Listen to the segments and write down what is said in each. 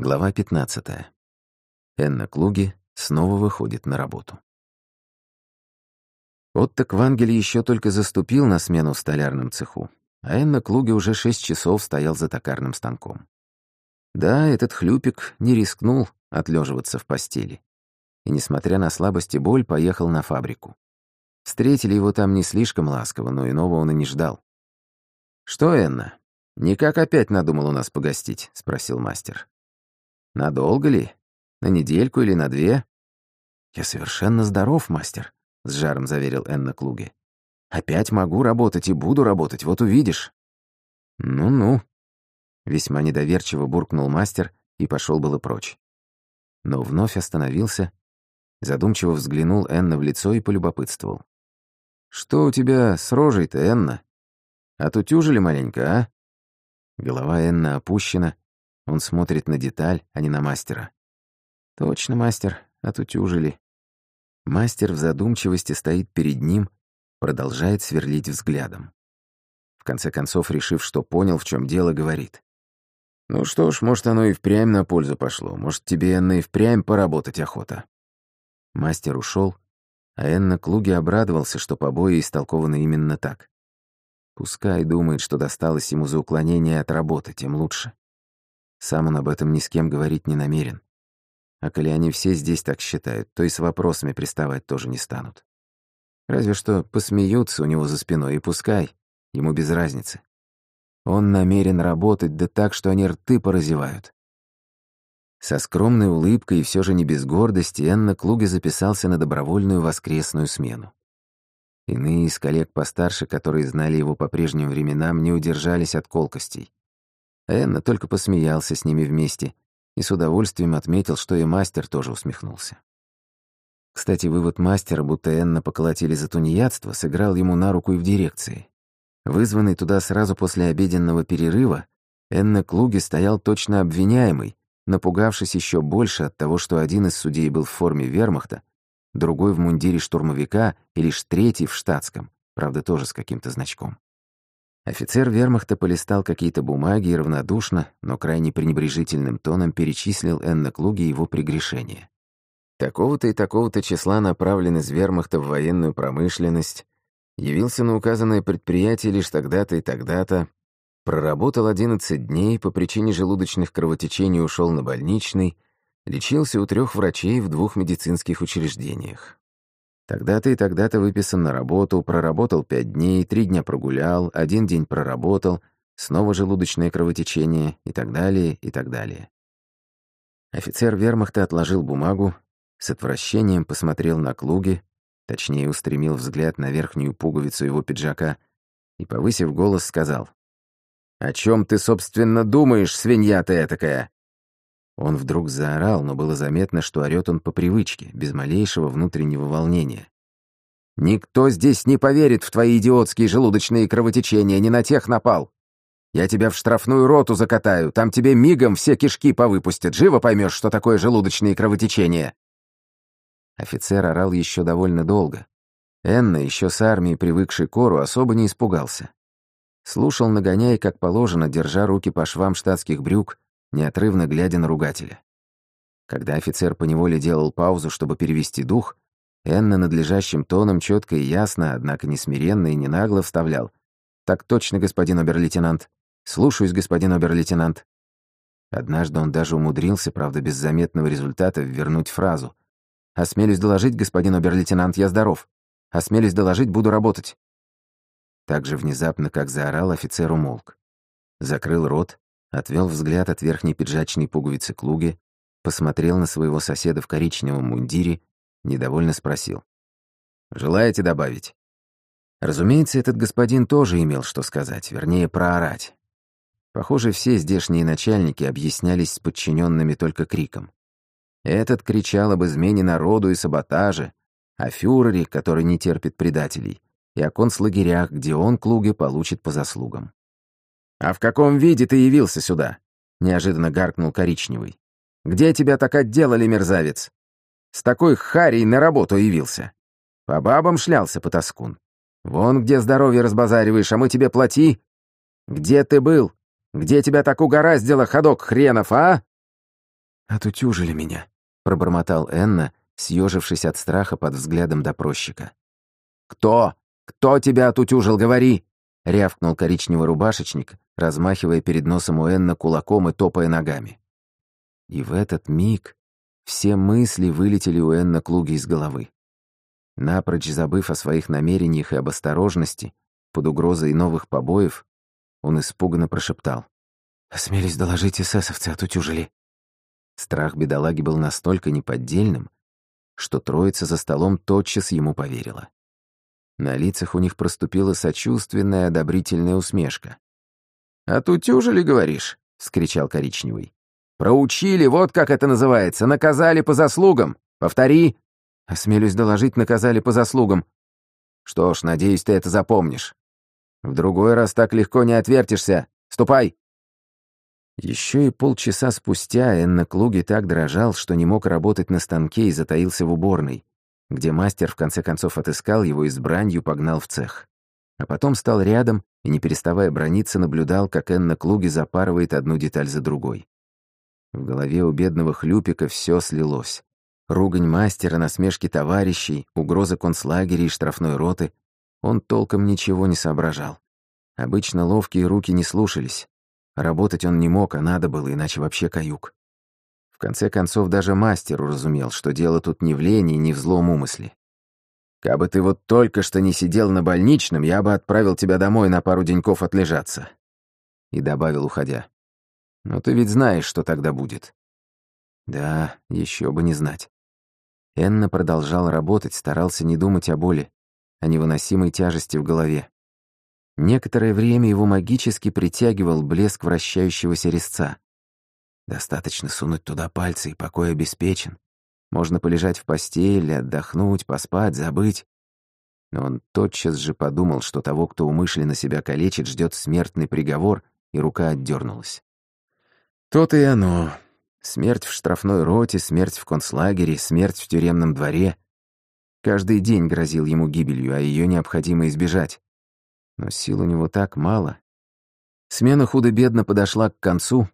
Глава 15. Энна Клуги снова выходит на работу. Отто Квангель еще только заступил на смену в столярном цеху, а Энна Клуги уже шесть часов стоял за токарным станком. Да, этот хлюпик не рискнул отлеживаться в постели. И, несмотря на слабость и боль, поехал на фабрику. Встретили его там не слишком ласково, но иного он и не ждал. «Что, Энна, никак опять надумал у нас погостить?» — спросил мастер. Надолго ли? На недельку или на две? Я совершенно здоров, мастер, с жаром заверил Энна Клуге. Опять могу работать и буду работать, вот увидишь. Ну-ну. Весьма недоверчиво буркнул мастер и пошел было прочь. Но вновь остановился, задумчиво взглянул Энна в лицо и полюбопытствовал. «Что у тебя с рожей-то, Энна? Отутюжили маленько, а?» Голова Энна опущена, он смотрит на деталь, а не на мастера. Точно, мастер, отутюжили. Мастер в задумчивости стоит перед ним, продолжает сверлить взглядом. В конце концов, решив, что понял, в чем дело, говорит. «Ну что ж, может, оно и впрямь на пользу пошло. Может, тебе, Энна, и впрямь поработать охота». Мастер ушел, а Энна Клуги обрадовался, что побои истолкованы именно так. Пускай думает, что досталось ему за уклонение от работы, тем лучше. Сам он об этом ни с кем говорить не намерен. А коли они все здесь так считают, то и с вопросами приставать тоже не станут. Разве что посмеются у него за спиной, и пускай, ему без разницы. Он намерен работать, да так, что они рты поразевают. Со скромной улыбкой и все же не без гордости Энна Клуге записался на добровольную воскресную смену. Иные из коллег постарше, которые знали его по прежним временам, не удержались от колкостей. Энна только посмеялся с ними вместе и с удовольствием отметил, что и мастер тоже усмехнулся. Кстати, вывод мастера, будто Энна поколотили за тунеядство, сыграл ему на руку и в дирекции. Вызванный туда сразу после обеденного перерыва, Энна Клуги стоял точно обвиняемый, напугавшись еще больше от того, что один из судей был в форме вермахта, другой в мундире штурмовика и лишь третий в штатском, правда, тоже с каким-то значком. Офицер вермахта полистал какие-то бумаги и равнодушно, но крайне пренебрежительным тоном перечислил Энна Клуги его прегрешения. Такого-то и такого-то числа направлен из вермахта в военную промышленность, явился на указанное предприятие лишь тогда-то и тогда-то, проработал 11 дней, по причине желудочных кровотечений ушел на больничный, лечился у трех врачей в двух медицинских учреждениях. Тогда-то и тогда-то выписан на работу, проработал пять дней, три дня прогулял, один день проработал, снова желудочное кровотечение и так далее, и так далее. Офицер вермахта отложил бумагу, с отвращением посмотрел на Клуги, точнее устремил взгляд на верхнюю пуговицу его пиджака и, повысив голос, сказал, «О чем ты, собственно, думаешь, свинья ты этакая?» Он вдруг заорал, но было заметно, что орёт он по привычке, без малейшего внутреннего волнения. «Никто здесь не поверит в твои идиотские желудочные кровотечения, не на тех напал. Я тебя в штрафную роту закатаю, там тебе мигом все кишки повыпустят, живо поймешь, что такое желудочные кровотечения». Офицер орал еще довольно долго. Энна, еще с армией привыкший к кору, особо не испугался. Слушал нагоняй, как положено, держа руки по швам штатских брюк, неотрывно глядя на ругателя. Когда офицер поневоле делал паузу, чтобы перевести дух, Энна надлежащим тоном четко и ясно, однако не смиренно и не нагло вставлял. «Так точно, господин обер-лейтенант. Слушаюсь, господин обер-лейтенант». Однажды он даже умудрился, правда, без заметного результата, вернуть фразу. «Осмелюсь доложить, господин обер-лейтенант, я здоров. Осмелюсь доложить, буду работать». Так же внезапно, как заорал, офицер умолк. Закрыл рот, отвел взгляд от верхней пиджачной пуговицы клуги, посмотрел на своего соседа в коричневом мундире, недовольно спросил. «Желаете добавить?» Разумеется, этот господин тоже имел что сказать, вернее, проорать. Похоже, все здешние начальники объяснялись с подчиненными только криком. Этот кричал об измене народу и саботаже, о фюрере, который не терпит предателей, и о концлагерях, где он, Клуге, получит по заслугам. «А в каком виде ты явился сюда?» — неожиданно гаркнул коричневый. «Где тебя так отделали, мерзавец? С такой харей на работу явился. По бабам шлялся потаскун. Вон где здоровье разбазариваешь, а мы тебе плати. Где ты был? Где тебя так угораздило, ходок хренов, а?» «Отутюжили меня», — пробормотал Энна, съежившись от страха под взглядом допросчика. «Кто? Кто тебя отутюжил, говори!» — рявкнул коричневый рубашечник, размахивая перед носом у Энна кулаком и топая ногами. И в этот миг все мысли вылетели у Энна Клуги из головы. Напрочь забыв о своих намерениях и об осторожности, под угрозой новых побоев, он испуганно прошептал. «Осмелись доложить, эсэсовцы отутюжили». Страх бедолаги был настолько неподдельным, что троица за столом тотчас ему поверила. На лицах у них проступила сочувственная одобрительная усмешка. «Отутюжили, говоришь?» — скричал Коричневый. «Проучили, вот как это называется, наказали по заслугам. Повтори!» «Осмелюсь доложить, наказали по заслугам». «Что ж, надеюсь, ты это запомнишь. В другой раз так легко не отвертишься. Ступай!» Еще и полчаса спустя Энна Клуги так дрожал, что не мог работать на станке и затаился в уборной, где мастер в конце концов отыскал его и с бранью погнал в цех. А потом стал рядом и, не переставая брониться, наблюдал, как Энна Клуги запарывает одну деталь за другой. В голове у бедного хлюпика все слилось. Ругань мастера, насмешки товарищей, угроза концлагеря и штрафной роты. Он толком ничего не соображал. Обычно ловкие руки не слушались, Работать он не мог, а надо было, иначе вообще каюк. В конце концов, даже мастер уразумел, что дело тут не в лени, не в злом умысле. «Кабы ты вот только что не сидел на больничном, я бы отправил тебя домой на пару деньков отлежаться». И добавил, уходя. «Но ты ведь знаешь, что тогда будет». Да, еще бы не знать. Энна продолжал работать, старался не думать о боли, о невыносимой тяжести в голове. Некоторое время его магически притягивал блеск вращающегося резца. Достаточно сунуть туда пальцы, и покой обеспечен. Можно полежать в постели, отдохнуть, поспать, забыть. Но он тотчас же подумал, что того, кто умышленно себя калечит, ждет смертный приговор, и рука отдернулась. То-то и оно. Смерть в штрафной роте, смерть в концлагере, смерть в тюремном дворе. Каждый день грозил ему гибелью, а ее необходимо избежать но сил у него так мало. Смена худо-бедно подошла к концу,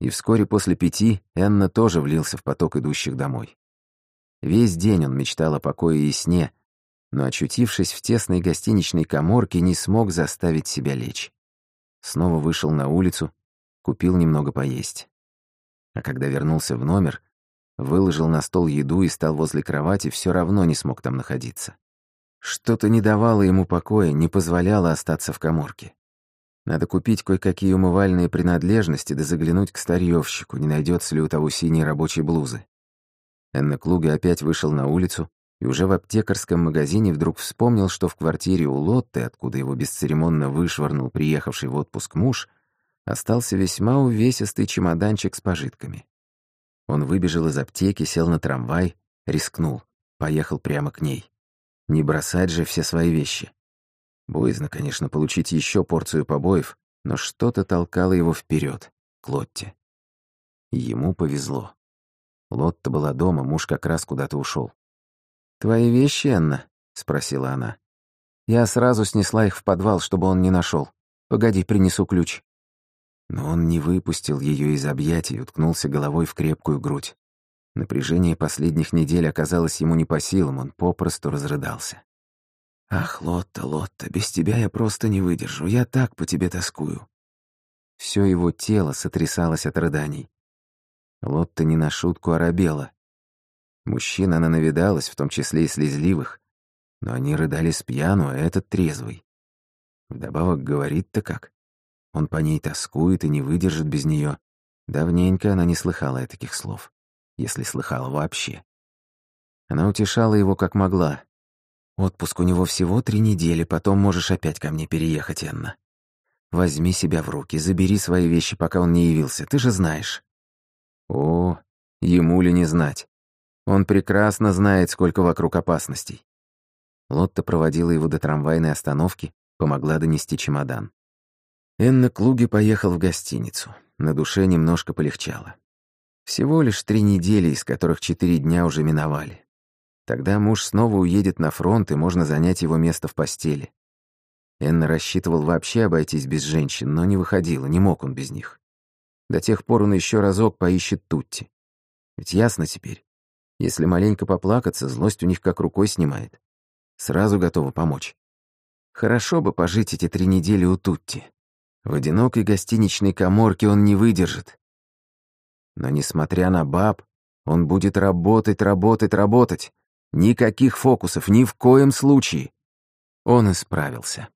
и вскоре после пяти Энна тоже влился в поток идущих домой. Весь день он мечтал о покое и сне, но, очутившись в тесной гостиничной коморке, не смог заставить себя лечь. Снова вышел на улицу, купил немного поесть. А когда вернулся в номер, выложил на стол еду и стал возле кровати, все равно не смог там находиться. Что-то не давало ему покоя, не позволяло остаться в коморке. Надо купить кое-какие умывальные принадлежности да заглянуть к старьевщику, не найдется ли у того синей рабочей блузы. Энна Клуга опять вышел на улицу и уже в аптекарском магазине вдруг вспомнил, что в квартире у Лотты, откуда его бесцеремонно вышвырнул приехавший в отпуск муж, остался весьма увесистый чемоданчик с пожитками. Он выбежал из аптеки, сел на трамвай, рискнул, поехал прямо к ней. Не бросать же все свои вещи. Боязно, конечно, получить еще порцию побоев, но что-то толкало его вперед, к Лотте. Ему повезло. Лотта была дома, муж как раз куда-то ушел. «Твои вещи, Энна?» — спросила она. «Я сразу снесла их в подвал, чтобы он не нашел. Погоди, принесу ключ». Но он не выпустил ее из объятий и уткнулся головой в крепкую грудь. Напряжение последних недель оказалось ему не по силам, он попросту разрыдался. «Ах, Лотта, Лотта, без тебя я просто не выдержу, я так по тебе тоскую». Все его тело сотрясалось от рыданий. Лотта не на шутку оробела. Мужчин она навидалась, в том числе и слезливых, но они рыдали с пьяну, а этот трезвый. Вдобавок говорит-то как. Он по ней тоскует и не выдержит без нее. Давненько она не слыхала таких слов если слыхала вообще. Она утешала его как могла. «Отпуск у него всего три недели, потом можешь опять ко мне переехать, Энна. Возьми себя в руки, забери свои вещи, пока он не явился, ты же знаешь». О, ему ли не знать. Он прекрасно знает, сколько вокруг опасностей. Лотта проводила его до трамвайной остановки, помогла донести чемодан. Энна Клуги поехал в гостиницу. На душе немножко полегчало. Всего лишь три недели, из которых четыре дня уже миновали. Тогда муж снова уедет на фронт, и можно занять его место в постели. Энна рассчитывал вообще обойтись без женщин, но не выходило, не мог он без них. До тех пор он еще разок поищет Тутти. Ведь ясно теперь. Если маленько поплакаться, злость у них как рукой снимает. Сразу готова помочь. Хорошо бы пожить эти три недели у Тутти. В одинокой гостиничной коморке он не выдержит. Но несмотря на баб, он будет работать, работать, работать. Никаких фокусов, ни в коем случае. Он исправился.